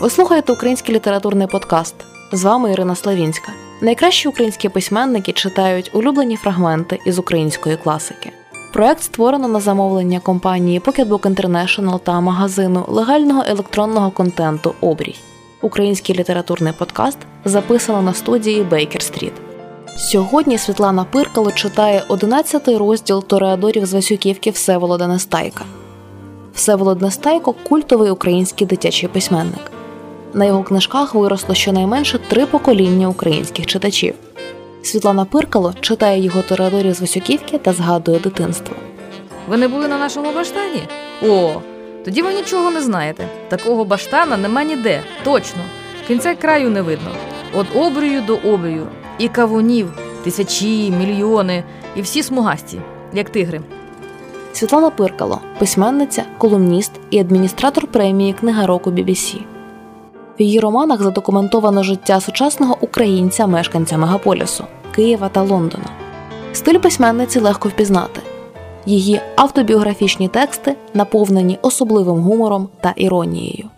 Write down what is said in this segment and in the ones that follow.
Ви слухаєте український літературний подкаст. З вами Ірина Славінська. Найкращі українські письменники читають улюблені фрагменти із української класики. Проект створено на замовлення компанії Pocketbook International та магазину легального електронного контенту Обрій. Український літературний подкаст записано на студії Бейкер Стріт. Сьогодні Світлана Пиркало читає 11-й розділ Тореадорів з Васюківки Всеволода Нестайка. Всеволод Нестайко культовий український дитячий письменник. На його книжках виросло щонайменше три покоління українських читачів. Світлана Пиркало читає його Тореадорів з Васюківки та згадує дитинство. Ви не були на нашому баштані? О, тоді ви нічого не знаєте. Такого баштана нема ніде, точно. Кінця краю не видно. От обрію до обрію. І кавунів, тисячі, мільйони, і всі смугасті, як тигри. Світлана Пиркало, письменниця, колумніст і адміністратор премії Книга року BBC. В її романах задокументовано життя сучасного українця, мешканця мегаполісу Києва та Лондона. Стиль письменниці легко впізнати. Її автобіографічні тексти наповнені особливим гумором та іронією.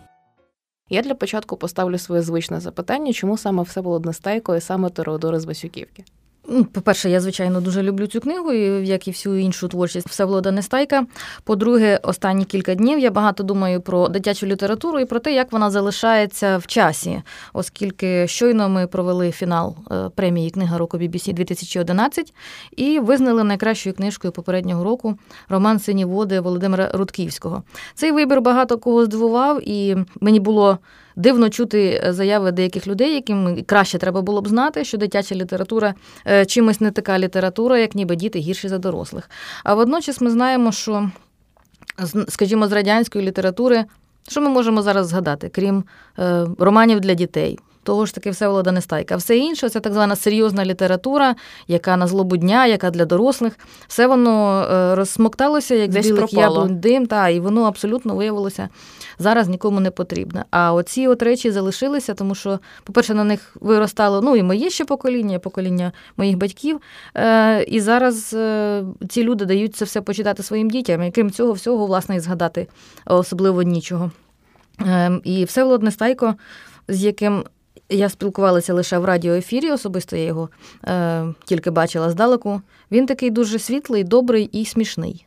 Я для початку поставлю своє звичне запитання, чому саме все було Нестайко і саме Тореодори з Васюківки. Ну, по-перше, я, звичайно, дуже люблю цю книгу, як і всю іншу творчість Всеволода Нестайка. По-друге, останні кілька днів я багато думаю про дитячу літературу і про те, як вона залишається в часі, оскільки щойно ми провели фінал е, премії Книга року BBC 2011 і визнали найкращою книжкою попереднього року роман Сині води Володимира Рудківського. Цей вибір багато кого здивував, і мені було. Дивно чути заяви деяких людей, яким краще треба було б знати, що дитяча література е, чимось не така література, як ніби діти гірші за дорослих. А водночас ми знаємо, що, скажімо, з радянської літератури, що ми можемо зараз згадати, крім е, романів для дітей того ж таки Всеволода Нестайка. Все інше це так звана серйозна література, яка на злобу дня, яка для дорослих. Все воно е, розсмокталося, як Десь з білих яблунь дим, та, і воно абсолютно виявилося зараз нікому не потрібне. А оці от речі залишилися, тому що, по-перше, на них виростало ну, і моє ще покоління, покоління моїх батьків. Е, І зараз е, ці люди дають це все почитати своїм дітям, і крім цього, всього, власне, і згадати особливо нічого. Е, І Всеволод Нестайко, з яким я спілкувалася лише в радіоефірі, особисто я його е, тільки бачила здалеку. Він такий дуже світлий, добрий і смішний.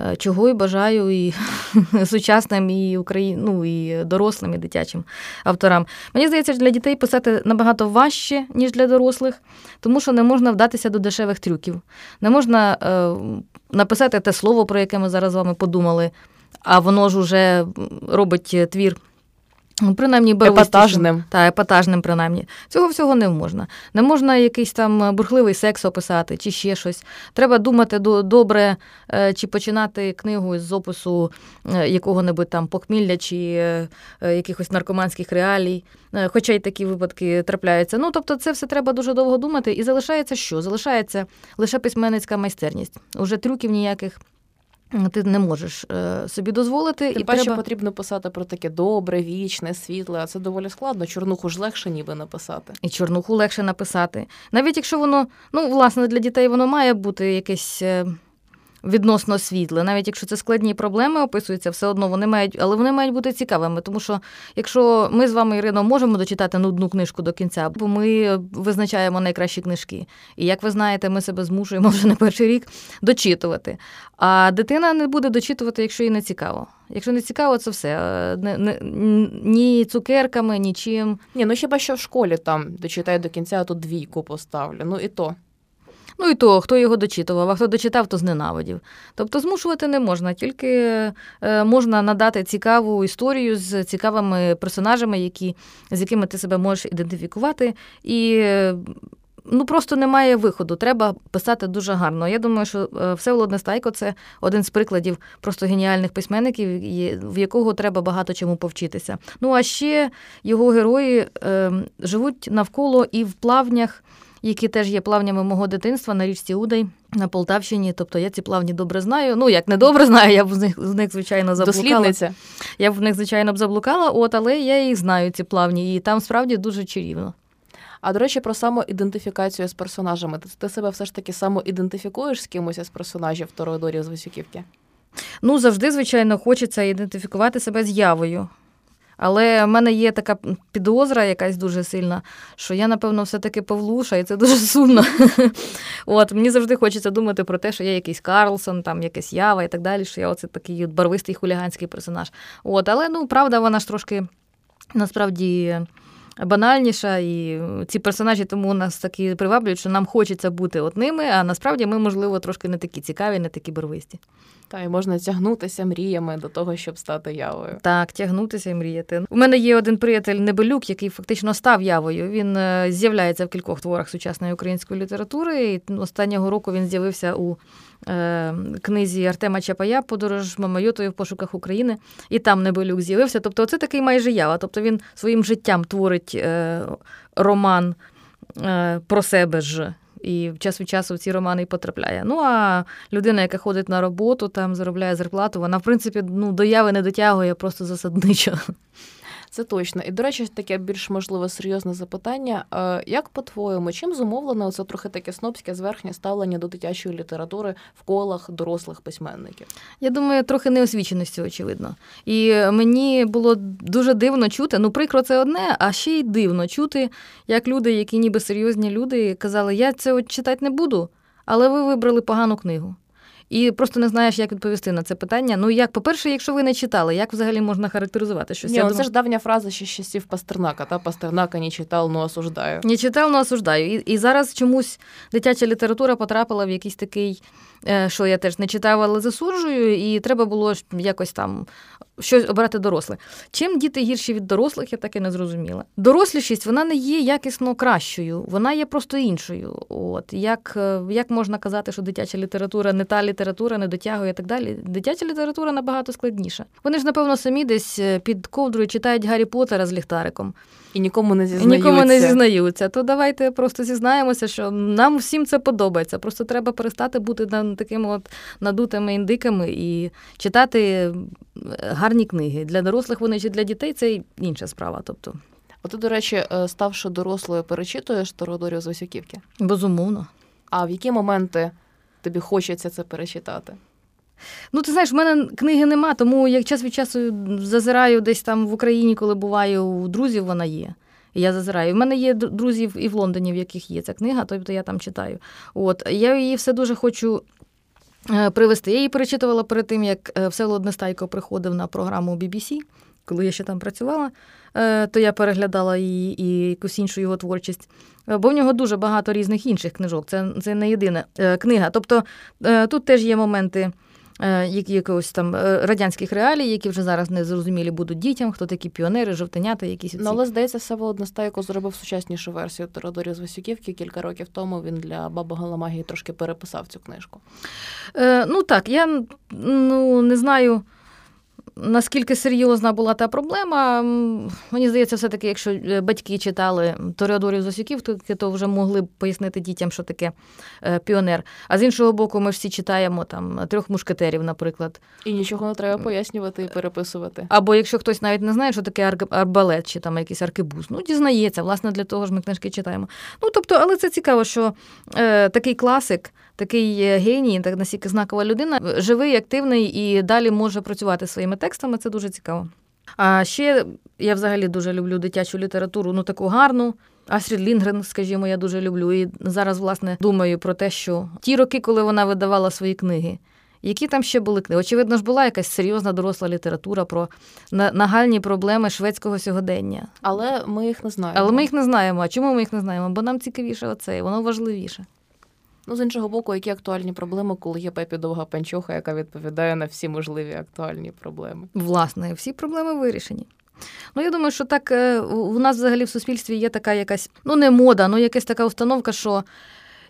Е, чого і бажаю і сучасним, і Україн... ну, і дорослим, і дитячим авторам. Мені здається, для дітей писати набагато важче, ніж для дорослих, тому що не можна вдатися до дешевих трюків. Не можна е, написати те слово, про яке ми зараз з вами подумали, а воно ж уже робить твір. Ну, принаймні епатажним. Та, епатажним, принаймні. Цього всього не можна. Не можна якийсь там бурхливий секс описати чи ще щось. Треба думати добре, е, чи починати книгу з опису е, якого-небудь там похмілля чи е, якихось наркоманських реалій. Хоча й такі випадки трапляються. Ну, тобто, це все треба дуже довго думати. І залишається що? Залишається лише письменницька майстерність. Уже трюків ніяких ти не можеш е, собі дозволити. Тим і паче треба... потрібно писати про таке добре, вічне, світле, а це доволі складно. Чорнуху ж легше ніби написати. І чорнуху легше написати. Навіть якщо воно, ну, власне, для дітей воно має бути якесь е, відносно світле. Навіть якщо це складні проблеми описуються, все одно вони мають, але вони мають бути цікавими. Тому що якщо ми з вами, Ірино, можемо дочитати нудну книжку до кінця, бо ми визначаємо найкращі книжки. І як ви знаєте, ми себе змушуємо вже не перший рік дочитувати. А дитина не буде дочитувати, якщо їй не цікаво. Якщо не цікаво, це все. Не, не, Ні цукерками, нічим. Ні, ну хіба що в школі там дочитаю до кінця, а тут двійку поставлю. Ну і то. Ну і то, хто його дочитував, а хто дочитав, то зненавидів. Тобто змушувати не можна, тільки е, можна надати цікаву історію з цікавими персонажами, які, з якими ти себе можеш ідентифікувати. І ну просто немає виходу. Треба писати дуже гарно. Я думаю, що е, Всеволод Нестайко – це один з прикладів просто геніальних письменників, в якого треба багато чому повчитися. Ну а ще його герої е, живуть навколо і в плавнях які теж є плавнями мого дитинства на річці Удай на Полтавщині. Тобто я ці плавні добре знаю. Ну, як не добре знаю, я б з них з них, звичайно, заблукала. Дослідниця. Я б в них, звичайно, б заблукала, от, але я їх знаю, ці плавні, і там справді дуже чарівно. А до речі, про самоідентифікацію з персонажами. Ти, ти себе все ж таки самоідентифікуєш з кимось із персонажів Тоrodорів з Висюківки? Ну, завжди, звичайно, хочеться ідентифікувати себе з явою. Але в мене є така підозра, якась дуже сильна, що я, напевно, все-таки Павлуша, і це дуже сумно. От, Мені завжди хочеться думати про те, що я якийсь Карлсон, там якась ява і так далі, що я оце такий барвистий хуліганський персонаж. От, Але ну, правда, вона ж трошки насправді банальніша, і ці персонажі тому нас такі приваблюють, що нам хочеться бути от ними, а насправді ми, можливо, трошки не такі цікаві, не такі барвисті. Та й можна тягнутися мріями до того, щоб стати явою. Так, тягнутися і мріяти. У мене є один приятель Небелюк, який фактично став явою. Він е, з'являється в кількох творах сучасної української літератури. І Останнього року він з'явився у книзі Артема Чапая Подорож Мамайотою в пошуках України, і там Небелюк з'явився. Тобто, це такий майже ява. Тобто він своїм життям творить е, роман е, про себе ж і час від часу в ці романи і потрапляє. Ну а людина, яка ходить на роботу, там заробляє зарплату, вона в принципі ну, до яви не дотягує просто засадничо. Це точно. І, до речі, таке більш можливе серйозне запитання. Як по-твоєму, чим зумовлено це трохи таке снобське зверхнє ставлення до дитячої літератури в колах дорослих письменників? Я думаю, трохи неосвіченості, очевидно. І мені було дуже дивно чути. Ну, прикро, це одне, а ще й дивно чути, як люди, які ніби серйозні люди, казали, я це читати не буду, але ви вибрали погану книгу і просто не знаєш, як відповісти на це питання. Ну як, по-перше, якщо ви не читали, як взагалі можна характеризувати щось? Ні, Я ну, Це ж давня фраза ще з часів Пастернака, та Пастернака не читав, но осуждаю. Не читав, но осуждаю. І, і зараз чомусь дитяча література потрапила в якийсь такий. Е, що я теж не читав, але засуджую, і треба було якось там щось обрати доросле. Чим діти гірші від дорослих, я так і не зрозуміла. Дорослішість вона не є якісно кращою, вона є просто іншою. От Як е, як можна казати, що дитяча література не та література, не дотягує і так далі. Дитяча література набагато складніша. Вони ж, напевно, самі десь е, під ковдрою читають Гаррі Поттера з ліхтариком. І нікому не зізнаються. І нікому не зізнаються. То давайте просто зізнаємося, що нам всім це подобається. Просто треба перестати бути такими от надутими індиками і читати е, гарні книги. Для дорослих вони чи для дітей це інша справа. Тобто. От ти, до речі, е, ставши дорослою, перечитуєш Тородорів з Васюківки? Безумовно. А в які моменти тобі хочеться це перечитати? Ну, ти знаєш, в мене книги нема, тому як час від часу зазираю десь там в Україні, коли буваю у друзів, вона є. Я зазираю. В мене є друзі і в Лондоні, в яких є ця книга, тобто я там читаю. От я її все дуже хочу. Е, привезти. Я її перечитувала перед тим, як е, Всеволод Нестайко приходив на програму BBC, коли я ще там працювала, е, то я переглядала її і якусь іншу його творчість. Бо в нього дуже багато різних інших книжок. Це це не єдина книга. Тобто тут теж є моменти Е, якихось там е, радянських реалій, які вже зараз не зрозумілі будуть дітям, хто такі піонери, жовтенята, якісь Ну, але здається, Всеволод Настайко зробив сучаснішу версію Теодорів з Васюківки. Кілька років тому він для Баби Галамагії трошки переписав цю книжку. Е, Ну так, я ну не знаю наскільки серйозна була та проблема, мені здається, все-таки, якщо е, батьки читали Тореодорів Зосюків, то, то вже могли б пояснити дітям, що таке е, піонер. А з іншого боку, ми всі читаємо там трьох мушкетерів, наприклад. І нічого не треба пояснювати і переписувати. Або якщо хтось навіть не знає, що таке арбалет чи там якийсь аркебуз, ну дізнається, власне, для того ж ми книжки читаємо. Ну тобто, але це цікаво, що е, такий класик такий геній, так настільки знакова людина, живий, активний і далі може працювати своїми текстами. Це дуже цікаво. А ще я взагалі дуже люблю дитячу літературу, ну таку гарну. Астрід Лінгрен, скажімо, я дуже люблю. І зараз, власне, думаю про те, що ті роки, коли вона видавала свої книги, які там ще були книги? Очевидно ж, була якась серйозна доросла література про нагальні проблеми шведського сьогодення. Але ми їх не знаємо. Але ми їх не знаємо. А чому ми їх не знаємо? Бо нам цікавіше оце, воно важливіше. Ну, з іншого боку, які актуальні проблеми, коли є пепі довга панчоха, яка відповідає на всі можливі актуальні проблеми. Власне, всі проблеми вирішені. Ну, я думаю, що так е, у нас взагалі в суспільстві є така якась, ну не мода, ну якась така установка, що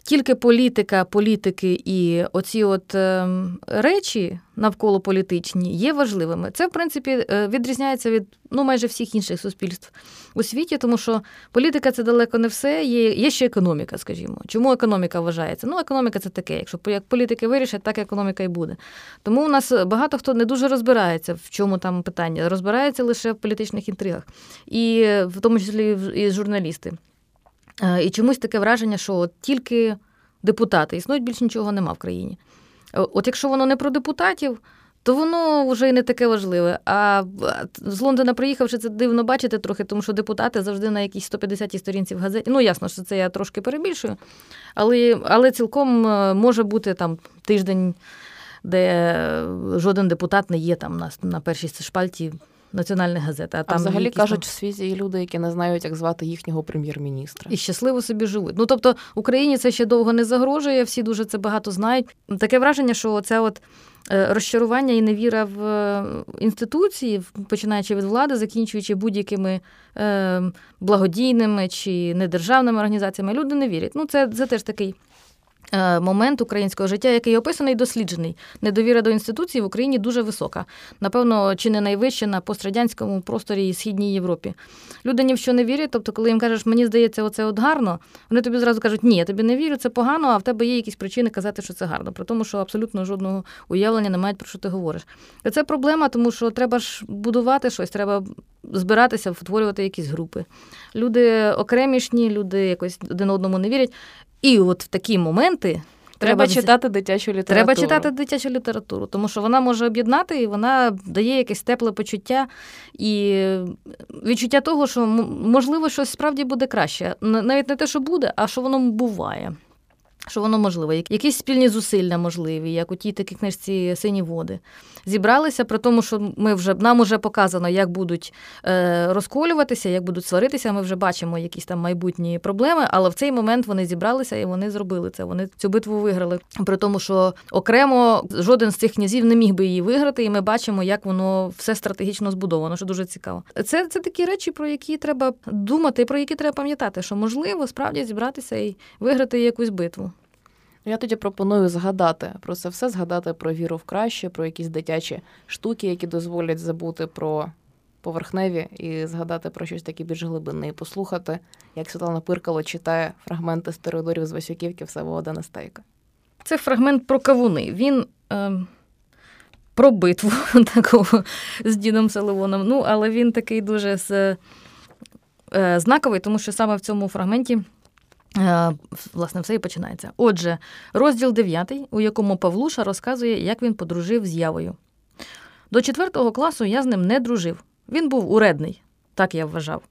тільки політика, політики і оці от е, речі навколо політичні є важливими. Це, в принципі, е, відрізняється від ну, майже всіх інших суспільств у світі, тому що політика це далеко не все. Є є ще економіка, скажімо. Чому економіка вважається? Ну, економіка це таке. Якщо як політики вирішать, так економіка і буде. Тому у нас багато хто не дуже розбирається, в чому там питання, розбирається лише в політичних інтригах, і в тому числі і журналісти. Е, і чомусь таке враження, що от тільки депутати існують, більш нічого нема в країні. От якщо воно не про депутатів, то воно вже і не таке важливе. А з Лондона приїхавши, це дивно бачити трохи, тому що депутати завжди на якійсь 150-й сторінці в газеті. Ну, ясно, що це я трошки перебільшую, але але цілком е, може бути там тиждень, де жоден депутат не є там на на першій шпальті національних газет. А, а там взагалі кажуть, там... в світі є люди, які не знають, як звати їхнього прем'єр-міністра. І щасливо собі живуть. Ну тобто Україні це ще довго не загрожує, всі дуже це багато знають. Таке враження, що це от. Е, розчарування і невіра в е, інституції, починаючи від влади, закінчуючи будь-якими е, благодійними чи недержавними організаціями, люди не вірять. Ну, це, це теж такий момент українського життя, який описаний і досліджений. Недовіра до інституцій в Україні дуже висока. Напевно, чи не найвища на пострадянському просторі і східній Європі. Люди ні в що не вірять. Тобто, коли їм кажеш, мені здається, оце от гарно, вони тобі зразу кажуть, ні, я тобі не вірю, це погано, а в тебе є якісь причини казати, що це гарно, при тому, що абсолютно жодного уявлення не мають про що ти говориш. І це проблема, тому що треба ж будувати щось, треба збиратися, втворювати якісь групи. Люди окремішні, люди якось один одному не вірять. І от в такі моменти. Треба, треба читати дитячу літературу. Треба читати дитячу літературу, тому що вона може об'єднати і вона дає якесь тепле почуття і відчуття того, що можливо щось справді буде краще. Навіть не те, що буде, а що воно буває що воно можливе. Якісь спільні зусилля можливі, як у тій такій книжці Сині води. Зібралися при тому, що ми вже нам вже показано, як будуть е, розколюватися, як будуть сваритися. Ми вже бачимо якісь там майбутні проблеми, але в цей момент вони зібралися і вони зробили це. Вони цю битву виграли. При тому, що окремо жоден з цих князів не міг би її виграти, і ми бачимо, як воно все стратегічно збудовано, що дуже цікаво. Це це такі речі, про які треба думати, про які треба пам'ятати, що можливо справді зібратися і виграти якусь битву. Я тоді пропоную згадати про це все, згадати про віру в краще, про якісь дитячі штуки, які дозволять забути про поверхневі, і згадати про щось таке більш глибинне, і послухати, як Світлана Пиркало читає фрагменти з Теодорів з Васюківки Всеволода Нестейка. Це фрагмент про кавуни. Він е, про битву такого з Дідом Селивоном. Ну, але він такий дуже е, знаковий, тому що саме в цьому фрагменті. Е, власне, все і починається. Отже, розділ 9, у якому Павлуша розказує, як він подружив з явою. До четвертого класу я з ним не дружив. Він був уредний, так я вважав.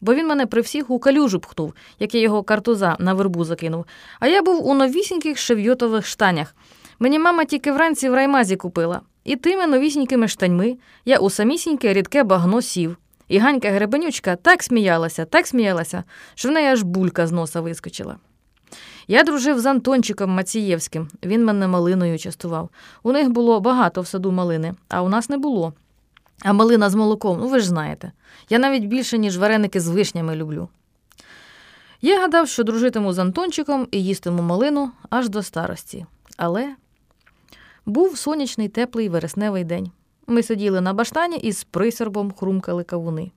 Бо він мене при всіх у калюжу пхнув, як я його картуза на вербу закинув. А я був у новісіньких шевйотових штанях. Мені мама тільки вранці в раймазі купила. І тими новісінькими штаньми я у самісіньке рідке багно сів. І Ганька Гребенючка так сміялася, так сміялася, що в неї аж булька з носа вискочила. Я дружив з Антончиком Мацієвським, він мене малиною частував. У них було багато в саду малини, а у нас не було. А малина з молоком, ну ви ж знаєте. Я навіть більше, ніж вареники з вишнями люблю. Я гадав, що дружитиму з Антончиком і їстиму малину аж до старості. Але був сонячний теплий вересневий день. Ми сиділи на баштані і з присербом хрумкали кавуни.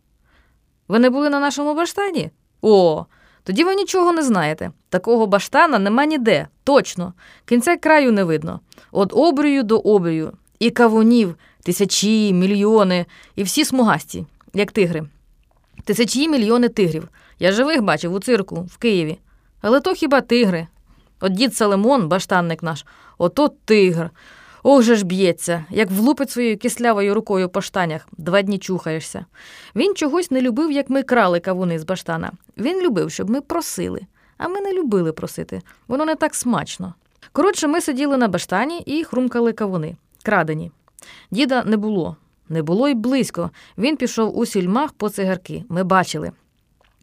Ви не були на нашому баштані? О, тоді ви нічого не знаєте. Такого баштана нема ніде, точно. Кінця краю не видно. От обрію до обрію. І кавунів, тисячі, мільйони, і всі смугасті, як тигри. Тисячі мільйони тигрів. Я живих бачив у цирку в Києві. Але то хіба тигри? От дід Салемон, баштанник наш, ото тигр. Ох же ж б'ється, як влупить своєю кислявою рукою по штанях, два дні чухаєшся. Він чогось не любив, як ми крали кавуни з баштана. Він любив, щоб ми просили, а ми не любили просити. Воно не так смачно. Коротше, ми сиділи на баштані і хрумкали кавуни, крадені. Діда не було, не було й близько. Він пішов у сільмах по цигарки. Ми бачили.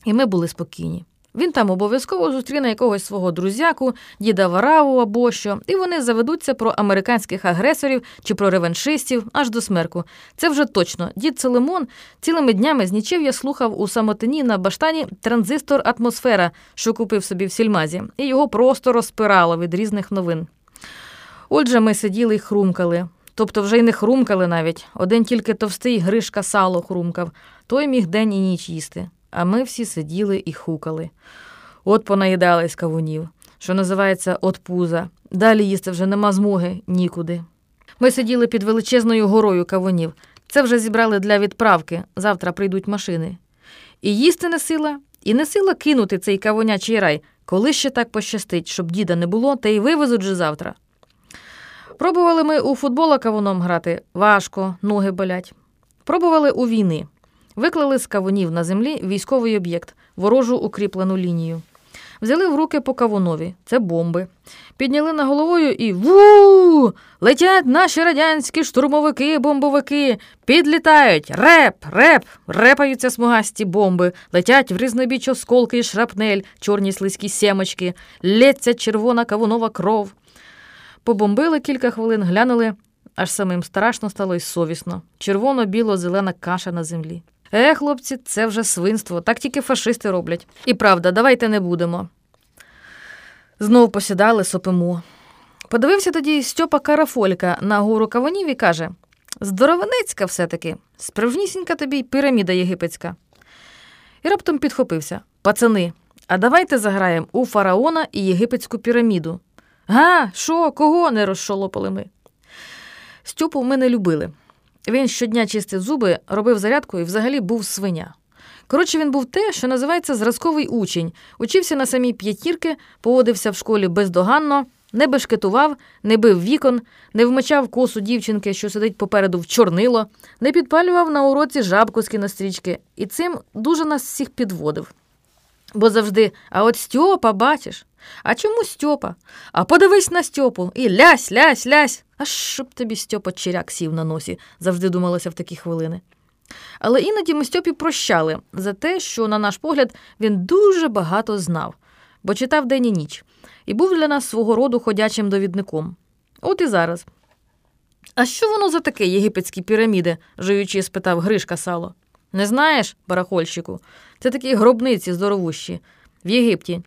І ми були спокійні. Він там обов'язково зустріне якогось свого друзяку, діда Вараву або що, і вони заведуться про американських агресорів чи про реваншистів аж до смерку. Це вже точно. Дід Целимон цілими днями з нічев'я слухав у самотині на баштані транзистор атмосфера, що купив собі в сільмазі, і його просто розпирало від різних новин. Отже, ми сиділи й хрумкали. Тобто вже й не хрумкали навіть. Один тільки товстий Гришка сало хрумкав, той міг день і ніч їсти а ми всі сиділи і хукали. От понаїдались кавунів, що називається от пуза. Далі їсти вже нема змоги нікуди. Ми сиділи під величезною горою кавунів. Це вже зібрали для відправки. Завтра прийдуть машини. І їсти не сила, І не сила кинути цей кавунячий рай, коли ще так пощастить, щоб діда не було, та й вивезуть же завтра. Пробували ми у футбола кавуном грати важко, ноги болять. Пробували у війни. Виклали з кавунів на землі військовий об'єкт, ворожу укріплену лінію. Взяли в руки по кавунові, це бомби. Підняли на головою і ву! Летять наші радянські штурмовики, бомбовики, підлітають, реп, реп, репаються смугасті бомби, летять в різнобіч осколки і шрапнель, чорні слизькі сімочки, лється червона кавунова кров. Побомбили кілька хвилин, глянули, аж самим страшно стало й совісно. Червоно-біло-зелена каша на землі. Е, хлопці, це вже свинство, так тільки фашисти роблять. І правда, давайте не будемо. Знов посідали, сопимо. Подивився тоді Стьопа Карафолька на гору кавунів і каже: Здоровенецька все-таки, справжнісінька тобі піраміда єгипетська. І раптом підхопився. Пацани, а давайте заграємо у фараона і єгипетську піраміду. Га, що, кого не розшолопали ми? Стьопу ми не любили. Він щодня чистив зуби, робив зарядку і взагалі був свиня. Коротше, він був те, що називається зразковий учень, учився на самій п'ятірки, поводився в школі бездоганно, не бешкетував, не бив вікон, не вмочав косу дівчинки, що сидить попереду в чорнило, не підпалював на уроці жабку з кінострічки, і цим дуже нас всіх підводив. Бо завжди, а от Стьопа, бачиш, а чому Стьопа? А подивись на Стьопу і лясь, лясь, лясь. А щоб тобі Стьопа черяк сів на носі, завжди думалося в такі хвилини. Але іноді ми Стьопі прощали за те, що, на наш погляд, він дуже багато знав, бо читав день і ніч, і був для нас свого роду ходячим довідником. От і зараз. А що воно за таке єгипетські піраміди? жуючи, спитав Гришка сало. Не знаєш, барахольщику? Це такі гробниці здоровущі в Єгипті.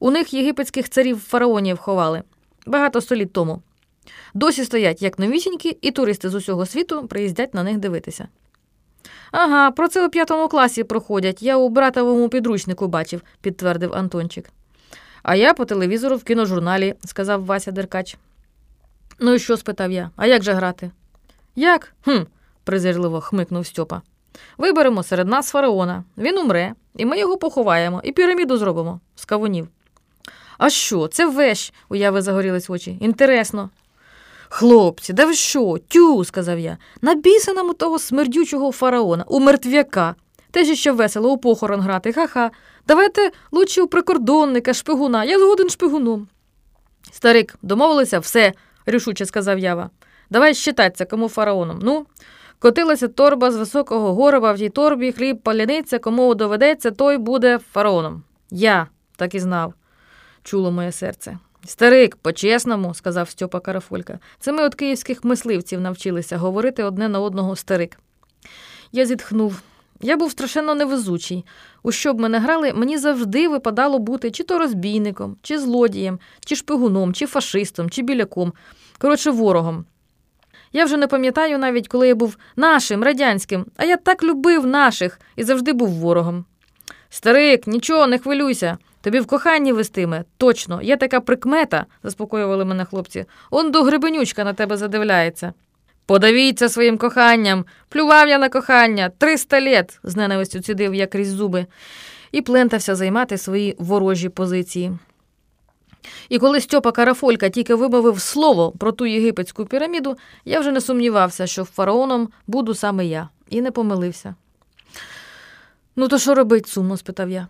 У них єгипетських царів фараонів ховали багато століть тому. Досі стоять як новісінькі, і туристи з усього світу приїздять на них дивитися. Ага, про це у п'ятому класі проходять. Я у братовому підручнику бачив, підтвердив Антончик. А я по телевізору в кіножурналі, сказав Вася Деркач. Ну і що? спитав я. А як же грати? Як? Хм, презирливо хмикнув Стьопа. Виберемо серед нас фараона. Він умре, і ми його поховаємо, і піраміду зробимо з кавунів. А що? Це вещ, уяви загорілись очі. Інтересно. Хлопці, да ви що? Тю, сказав я. Набійся нам у того смердючого фараона, у мертвяка. Теж іще весело у похорон грати, ха-ха. Давайте лучше у прикордонника, шпигуна, я згоден шпигуном. Старик, домовилися все, рішуче сказав ява. Давай щитаться, кому фараоном. Ну, котилася торба з високого гороба в тій торбі, хліб паляниця, кому доведеться, той буде фараоном. Я так і знав, чуло моє серце. Старик, по-чесному, сказав Стьопа Карафолька, це ми від київських мисливців навчилися говорити одне на одного старик. Я зітхнув. Я був страшенно невезучий. У що б ми не грали, мені завжди випадало бути чи то розбійником, чи злодієм, чи шпигуном, чи фашистом, чи біляком, коротше, ворогом. Я вже не пам'ятаю навіть, коли я був нашим, радянським, а я так любив наших і завжди був ворогом. Старик, нічого, не хвилюйся. Тобі в коханні вестиме, точно, є така прикмета, заспокоювали мене хлопці. Он до грибенючка на тебе задивляється. Подавіться своїм коханням, плював я на кохання, триста літ, з ненавистю цідив я крізь зуби, і плентався займати свої ворожі позиції. І коли Стьопа Карафолька тільки вимовив слово про ту єгипетську піраміду, я вже не сумнівався, що фараоном буду саме я, і не помилився. Ну, то що робить, сумно? спитав я.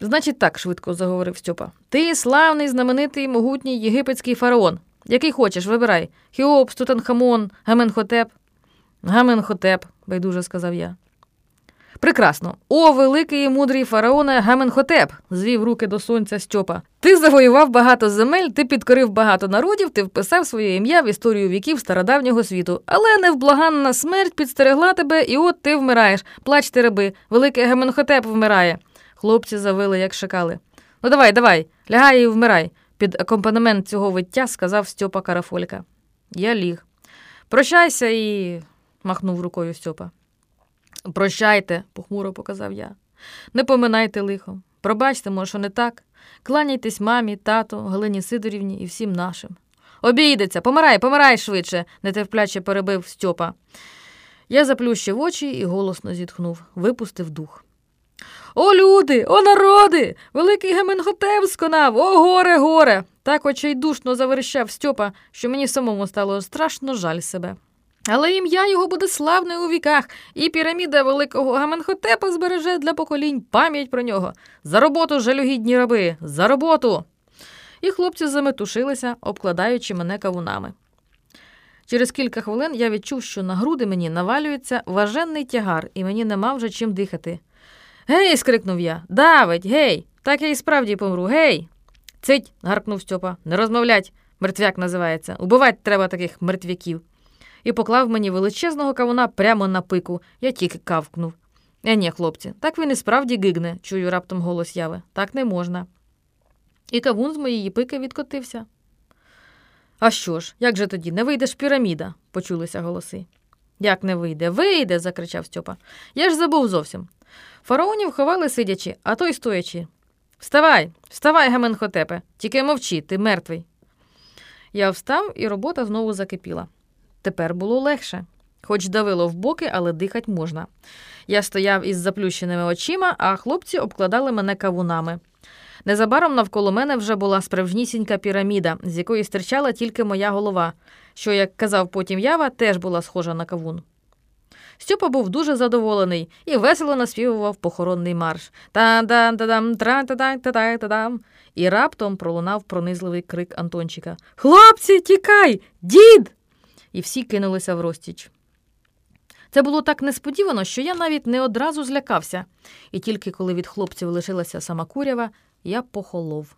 Значить, так, швидко заговорив Стьопа. Ти славний, знаменитий, могутній єгипетський фараон. Який хочеш, вибирай. Хіопс, Тутанхамон, Аменхотеп. Гаменхотеп, байдуже сказав я. Прекрасно. О, великий і мудрий фараоне Гаменхотеп, звів руки до сонця Стьопа. Ти завоював багато земель, ти підкорив багато народів, ти вписав своє ім'я в історію віків стародавнього світу. Але невблаганна смерть підстерегла тебе, і от ти вмираєш. Плачте, раби, великий Гаменхотеп вмирає. Хлопці завили, як шакали. Ну, давай, давай, лягай і вмирай, під акомпанемент цього виття сказав Стьопа Карафолька. Я ліг. Прощайся і. махнув рукою Стьопа. Прощайте, похмуро сказав я. Не поминайте лихо. Пробачте, може, що не так. Кланяйтесь мамі, тату, Галині Сидорівні і всім нашим. Обійдеться, помирай, помирай швидше, нетерпляче перебив Стьопа. Я заплющив очі і голосно зітхнув, випустив дух. О, люди, о народи! Великий Геменготеп сконав, о горе, горе! Так очайдушно заверещав Стьопа, що мені самому стало страшно жаль себе. Але ім'я його буде славне у віках, і піраміда великого Гаменхотепа збереже для поколінь пам'ять про нього. За роботу, жалюгідні раби, за роботу. І хлопці заметушилися, обкладаючи мене кавунами. Через кілька хвилин я відчув, що на груди мені навалюється важенний тягар, і мені нема вже чим дихати. Гей, скрикнув я. Давить, гей, так я і справді помру, гей. Цить, гаркнув Стьопа. Не розмовлять. Мертвяк називається. Убивати треба таких мертвяків. І поклав мені величезного кавуна прямо на пику. Я тільки кавкнув. Е, ні, хлопці, так він і справді гигне, чую раптом голос яви. Так не можна. І кавун з моєї пики відкотився. А що ж, як же тоді? Не вийдеш піраміда, почулися голоси. Як не вийде? Вийде, закричав Стьопа. Я ж забув зовсім. Фараонів ховали сидячи, а той стоячи. Вставай, вставай, Гаменхотепе, тільки мовчи, ти мертвий. Я встав, і робота знову закипіла. Тепер було легше, хоч давило в боки, але дихать можна. Я стояв із заплющеними очима, а хлопці обкладали мене кавунами. Незабаром навколо мене вже була справжнісінька піраміда, з якої стирчала тільки моя голова, що, як казав потім ява, теж була схожа на кавун. Стьопа був дуже задоволений і весело наспівував похоронний марш. та да та дам тра та та та та та дам І раптом пролунав пронизливий крик Антончика Хлопці, тікай! Дід! І всі кинулися в розтіч. Це було так несподівано, що я навіть не одразу злякався, і тільки коли від хлопців лишилася сама курява, я похолов.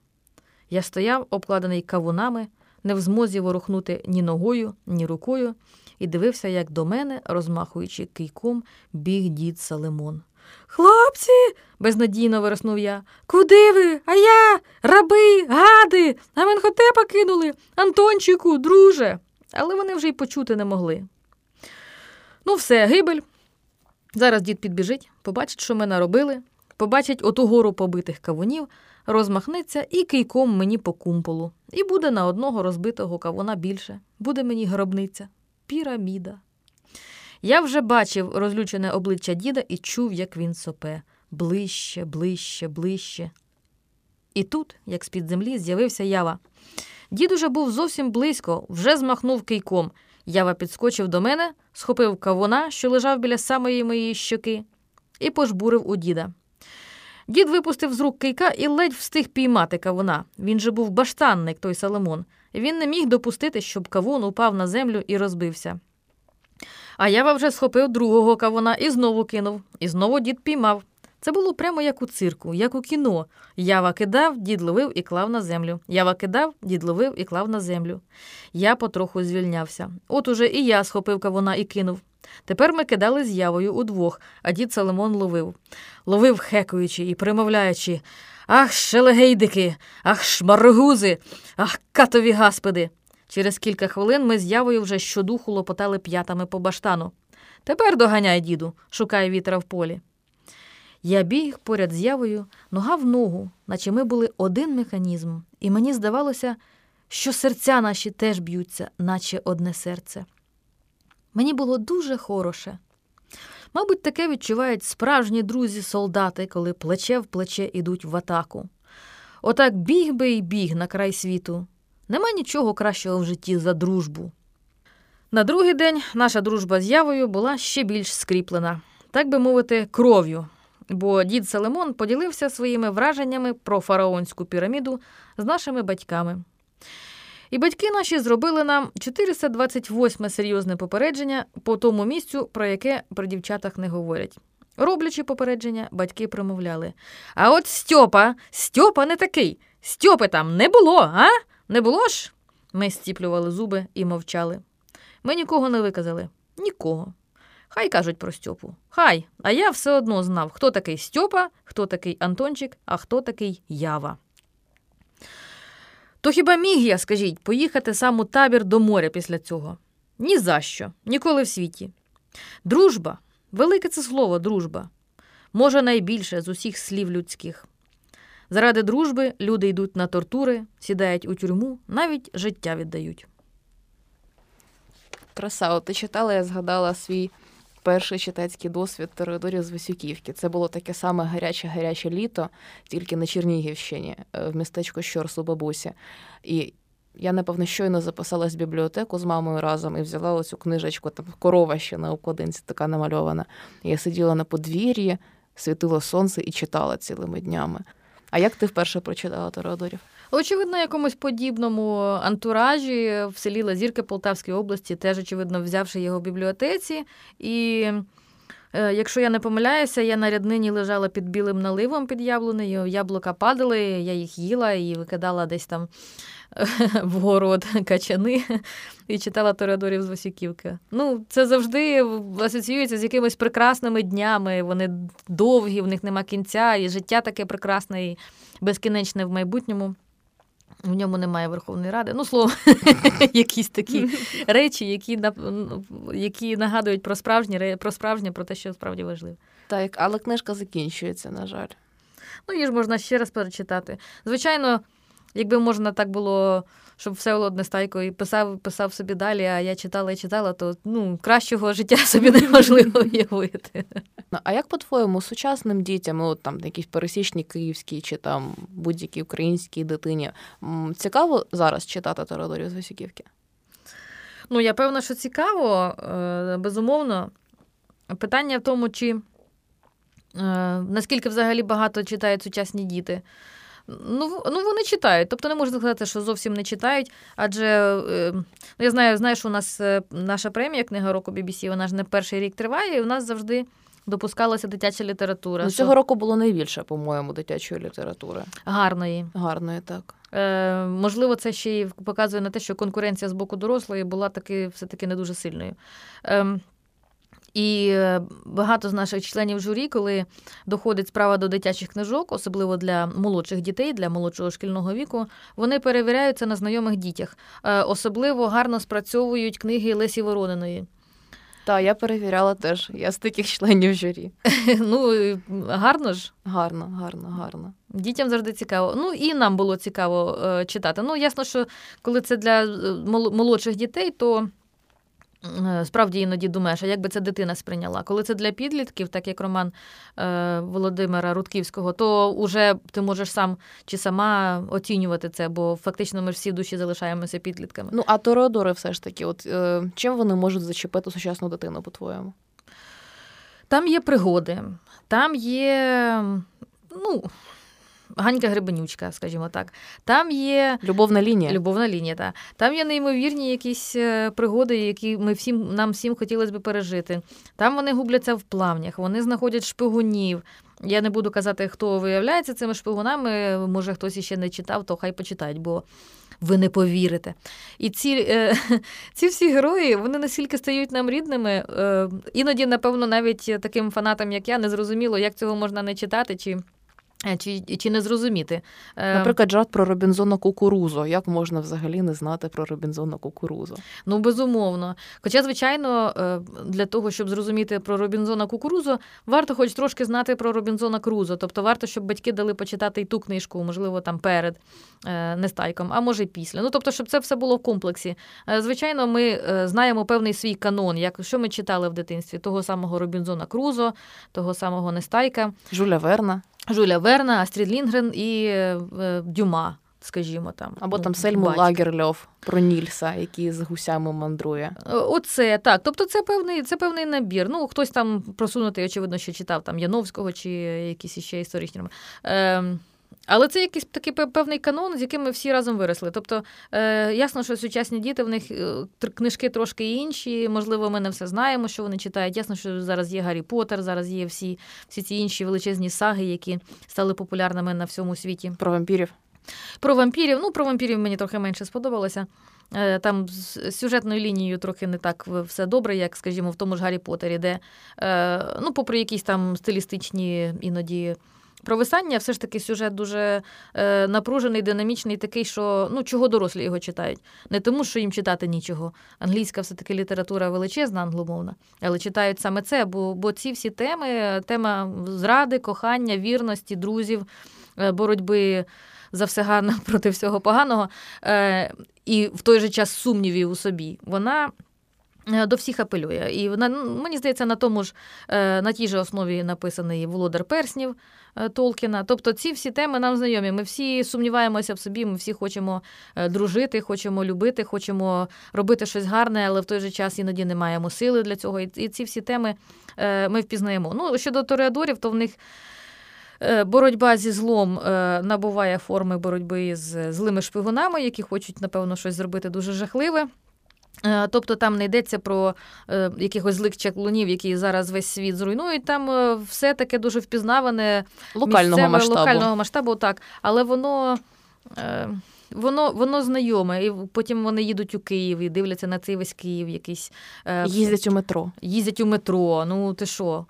Я стояв, обкладений кавунами, не в змозі ворухнути ні ногою, ні рукою, і дивився, як до мене, розмахуючи кийком, біг дід Салимон. Хлопці, безнадійно вироснув я. Куди ви? А я? Раби, гади, а Менхотепа кинули, Антончику, друже. Але вони вже й почути не могли. Ну, все, гибель. Зараз дід підбіжить, побачить, що ми наробили, побачить оту гору побитих кавунів, розмахнеться і кийком мені по кумполу. І буде на одного розбитого кавуна більше. Буде мені гробниця. Піраміда. Я вже бачив розлючене обличчя діда і чув, як він сопе. Ближче, ближче, ближче. І тут, як з-під землі, з'явився ява. Дід уже був зовсім близько, вже змахнув кийком. Ява підскочив до мене, схопив кавуна, що лежав біля самої моєї щоки, і пожбурив у діда. Дід випустив з рук кийка і ледь встиг піймати кавуна. Він же був баштанник, той Соломон. Він не міг допустити, щоб кавун упав на землю і розбився. А ява вже схопив другого кавуна і знову кинув, і знову дід піймав. Це було прямо як у цирку, як у кіно. Ява кидав, дід ловив і клав на землю. Ява кидав, дід ловив і клав на землю. Я потроху звільнявся. От уже і я схопив кавуна і кинув. Тепер ми кидали з явою удвох, а дід Соломон ловив. Ловив, хекуючи і примовляючи Ах, шелегейдики, ах, шмаргузи, ах, катові гаспиди. Через кілька хвилин ми з явою вже щодуху лопотали п'ятами по баштану. Тепер доганяй, діду, шукай вітра в полі. Я біг поряд з явою, нога в ногу, наче ми були один механізм, і мені здавалося, що серця наші теж б'ються, наче одне серце. Мені було дуже хороше. Мабуть, таке відчувають справжні друзі-солдати, коли плече в плече ідуть в атаку. Отак біг би і біг на край світу. Нема нічого кращого в житті за дружбу. На другий день наша дружба з явою була ще більш скріплена, так би мовити, кров'ю, бо дід Салемон поділився своїми враженнями про фараонську піраміду з нашими батьками. І батьки наші зробили нам 428 серйозне попередження по тому місцю, про яке при дівчатах не говорять. Роблячи попередження, батьки промовляли: А от Стьопа, Стьопа не такий. Стьопи там не було, а? Не було ж? Ми стіплювали зуби і мовчали. Ми нікого не виказали, нікого. Хай кажуть про Стьопу. Хай, а я все одно знав, хто такий Стьопа, хто такий Антончик, а хто такий Ява. То хіба міг я, скажіть, поїхати сам у табір до моря після цього? Ні за що, ніколи в світі. Дружба, велике це слово дружба, може найбільше з усіх слів людських. Заради дружби люди йдуть на тортури, сідають у тюрму, навіть життя віддають. Краса, ти читала, я згадала свій перший читацький досвід Теодорів з Висюківки. Це було таке саме гаряче-гаряче літо, тільки на Чернігівщині, е, в містечку Щорс у бабусі. І я, напевно, щойно записалась в бібліотеку з мамою разом і взяла оцю книжечку, там корова ще на обкладинці така намальована. Я сиділа на подвір'ї, світило сонце і читала цілими днями. А як ти вперше прочитала Теодорів? Очевидно, якомусь подібному антуражі в селі Лазірки Полтавської області, теж, очевидно, взявши його в бібліотеці. І е, якщо я не помиляюся, я на ряднині лежала під білим наливом під яблунею, яблука падали, я їх їла і викидала десь там в город качани і читала Тореадорів з Васюківки. Ну, це завжди асоціюється з якимись прекрасними днями. Вони довгі, в них нема кінця, і життя таке прекрасне і безкінечне в майбутньому. В ньому немає Верховної Ради. Ну, слово, якісь такі речі, які які нагадують про справжнє, про справжнє, про те, що справді важливо. Так, але книжка закінчується, на жаль. Ну, її ж можна ще раз перечитати. Звичайно, якби можна так було, щоб все було Нестайко і писав писав собі далі, а я читала і читала, то ну, кращого життя собі неможливо уявити. Ну, а як по-твоєму, сучасним дітям, от там якісь пересічні київські чи там будь-якій українській дитині, цікаво зараз читати Теодорію з Васюківки? Ну, я певна, що цікаво, е, безумовно. Питання в тому, чи е, наскільки взагалі багато читають сучасні діти. Ну, ну вони читають. Тобто не можна сказати, що зовсім не читають. Адже е, ну, я знаю, знаю, що у нас е, наша премія книга року BBC, вона ж не перший рік триває, і у нас завжди допускалася дитяча література. Ну, Цього що... року було найбільше, по-моєму, дитячої літератури. Гарної. Гарної, так. Е, Можливо, це ще й показує на те, що конкуренція з боку дорослої була таки все-таки не дуже сильною. Е, і е, багато з наших членів журі, коли доходить справа до дитячих книжок, особливо для молодших дітей, для молодшого шкільного віку, вони перевіряються на знайомих дітях. Е, особливо гарно спрацьовують книги Лесі Ворониної. Так, я перевіряла теж. Я з таких членів журі. Ну, гарно ж? Гарно, гарно, гарно. Дітям завжди цікаво. Ну і нам було цікаво е, читати. Ну, ясно, що коли це для молодших дітей, то справді іноді думаєш, а як би це дитина сприйняла. Коли це для підлітків, так як роман е, Володимира Рудківського, то вже ти можеш сам чи сама оцінювати це, бо фактично ми всі душі залишаємося підлітками. Ну, а Тореодори все ж таки, от е, чим вони можуть зачепити сучасну дитину, по-твоєму? Там є пригоди, там є. ну... Ганька Гребенючка, скажімо так. Там є любовна лінія. Любовна лінія, так. Там є неймовірні якісь е, пригоди, які ми всім нам всім хотілося б пережити. Там вони губляться в плавнях, вони знаходять шпигунів. Я не буду казати, хто виявляється цими шпигунами. Може, хтось іще не читав, то хай почитають, бо ви не повірите. І ці е, ці всі герої вони настільки стають нам рідними. Е, Іноді, напевно, навіть таким фанатам, як я, не зрозуміло, як цього можна не читати. чи чи чи не зрозуміти? Е, Наприклад, жарт про Робінзона Кукурузо. Як можна взагалі не знати про Робінзона Кукурузо? Ну, безумовно. Хоча, звичайно, е, для того, щоб зрозуміти про Робінзона Кукурузо, варто хоч трошки знати про Робінзона Крузо. Тобто варто, щоб батьки дали почитати і ту книжку, можливо, там перед нестайком, а може й після. Ну, тобто, щоб це все було в комплексі. Звичайно, ми знаємо певний свій канон, як що ми читали в дитинстві: того самого Робінзона Крузо, того самого Нестайка. Жуля Верна. Жуля Верна, Астрід Лінгрен і е, Дюма. Скажімо там, або там Сельму батька. Лагерльов про Нільса, який з гусями мандрує. Е, оце так. Тобто, це певний це певний набір. Ну, хтось там просунутий, очевидно, що читав там Яновського чи якісь ще історичні. Е, але це якийсь такий певний канон, з яким ми всі разом виросли. Тобто, е, ясно, що сучасні діти в них е, книжки трошки інші. Можливо, ми не все знаємо, що вони читають. Ясно, що зараз є Гаррі Поттер, зараз є всі всі ці інші величезні саги, які стали популярними на всьому світі. Про вампірів. Про вампірів. Ну, про вампірів мені трохи менше сподобалося. Е, там з сюжетною лінією трохи не так все добре, як, скажімо, в тому ж Гаррі Поттері, де, е, ну, попри якісь там стилістичні іноді провисання, все ж таки сюжет дуже е, напружений, динамічний, такий, що ну чого дорослі його читають. Не тому, що їм читати нічого. Англійська все-таки література величезна, англомовна, але читають саме це, бо, бо ці всі теми, тема зради, кохання, вірності, друзів, е, боротьби. За все гарно проти всього поганого, е, і в той же час сумнівів у собі. Вона до всіх апелює. І на, мені здається, на тому ж е, на тій же основі написаний Володар Перснів е, Толкіна. Тобто ці всі теми нам знайомі. Ми всі сумніваємося в собі, ми всі хочемо дружити, хочемо любити, хочемо робити щось гарне, але в той же час іноді не маємо сили для цього. І ці всі теми ми впізнаємо. Ну, Щодо Тореадорів, то в них. Боротьба зі злом набуває форми боротьби з злими шпигунами, які хочуть, напевно, щось зробити дуже жахливе. Е, тобто там не йдеться про е, якихось злих чаклунів, які зараз весь світ зруйнують. Там е, все таке дуже впізнаване локального місцеве, масштабу. локального масштабу, так. Але воно. Воно воно знайоме, і потім вони їдуть у Київ і дивляться на цей весь Київ. якийсь... Їздять у метро. Їздять у метро. Ну ти що?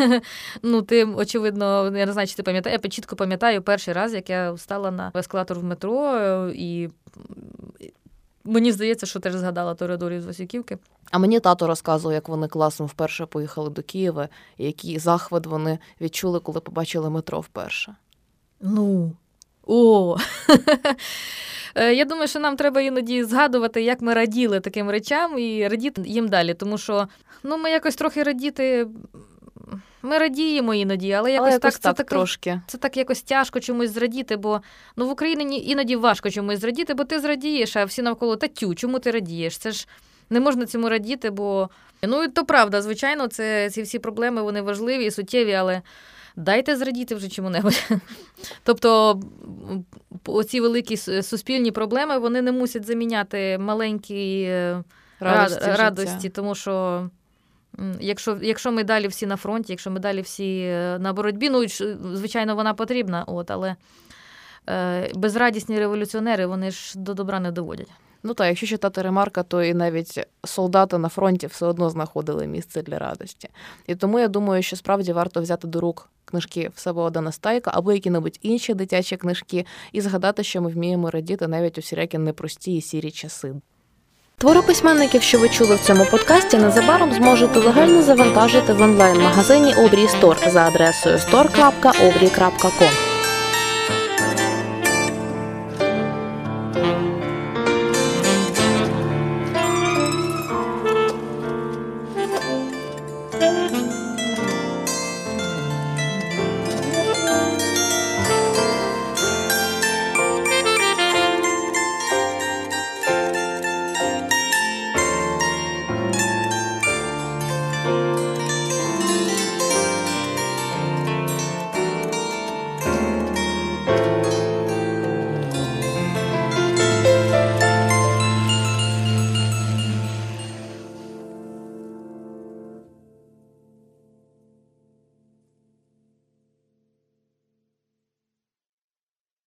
ну ти, очевидно, я не знаю, чи ти пам'ятаєш, я чітко пам'ятаю перший раз, як я встала на ескалатор в метро і Мені здається, що теж згадала Торедорів з Васюківки. А мені тато розказував, як вони класно вперше поїхали до Києва, і який захват вони відчули, коли побачили метро вперше. Ну, о! Е, я думаю, що нам треба іноді згадувати, як ми раділи таким речам і радіти їм далі, тому що ну, ми якось трохи радіти ми радіємо іноді, але якось, але якось так, так, це так трошки. Це так якось тяжко чомусь зрадіти, бо ну в Україні іноді важко чомусь зрадіти, бо ти зрадієш, а всі навколо та тю, чому ти радієш? Це ж не можна цьому радіти, бо ну то правда, звичайно, це ці всі проблеми вони важливі і суттєві, але. Дайте зрадіти вже чому-небудь. Тобто оці великі суспільні проблеми вони не мусять заміняти маленькі е, радості, радості тому що Якщо якщо ми далі всі на фронті, якщо ми далі всі е, на боротьбі, ну звичайно, вона потрібна, от, але е, безрадісні революціонери вони ж до добра не доводять. Ну так, якщо читати ремарка, то і навіть солдати на фронті все одно знаходили місце для радості. І тому я думаю, що справді варто взяти до рук книжки Всеволода Настайка або які-небудь інші дитячі книжки, і згадати, що ми вміємо радіти навіть у всілякі непрості і сірі часи. Твори письменників, що ви чули в цьому подкасті, незабаром зможете легально завантажити в онлайн-магазині Обрій Стор за адресою store.obрій.com.